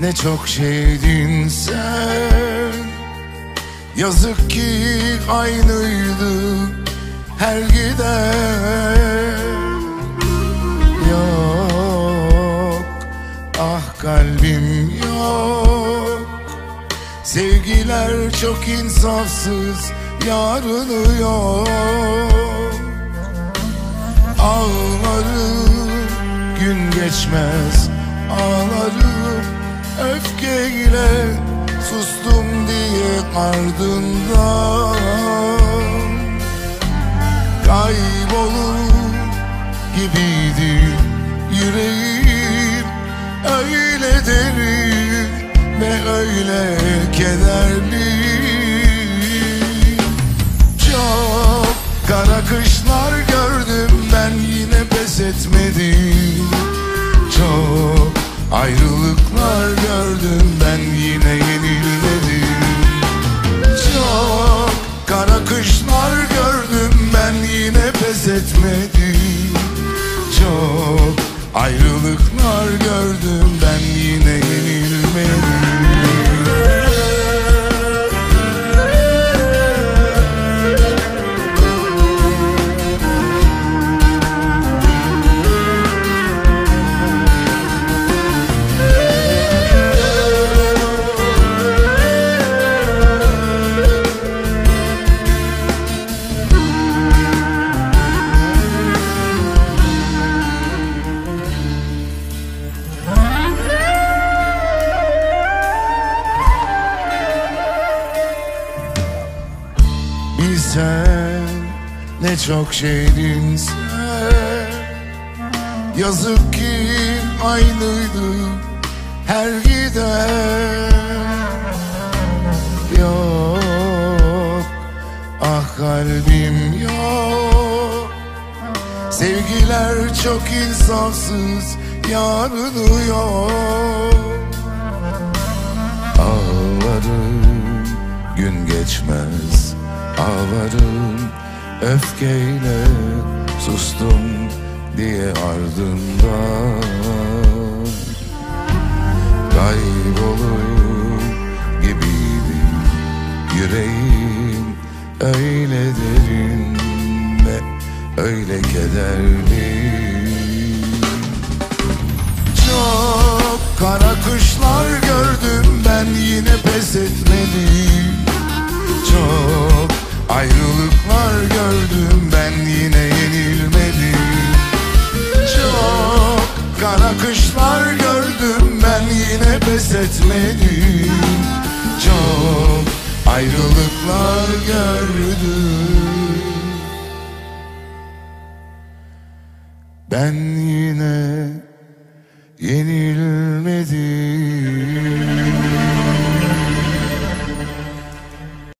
ne çok şeydin sen. Yazık ki aynıydı her giden. Yok ah kalbim yok. Sevgiler çok insafsız yarını yok. Ağlarım gün geçmez ardından Kaybolur gibiydi yüreğim. Öyle derin ve öyle kederli. Çok kara kışlar gördüm ben yine pes etmedim etmedim Çok ayrılıklar gördüm Bilsen ne çok şeydin sen. Yazık ki aynıydı her giden. Yok ah kalbim yok. Sevgiler çok insafsız yarını yok Ağlarım gün geçmez Ağlarım öfkeyle sustum diye ardından Kaybolur gibiydi yüreğim Öyle derin ve öyle kederli. Çok kara kışlar gördüm ben yine pes etmedim kara kışlar gördüm ben yine pes etmedim. Çok ayrılıklar gördüm. Ben yine yenilmedim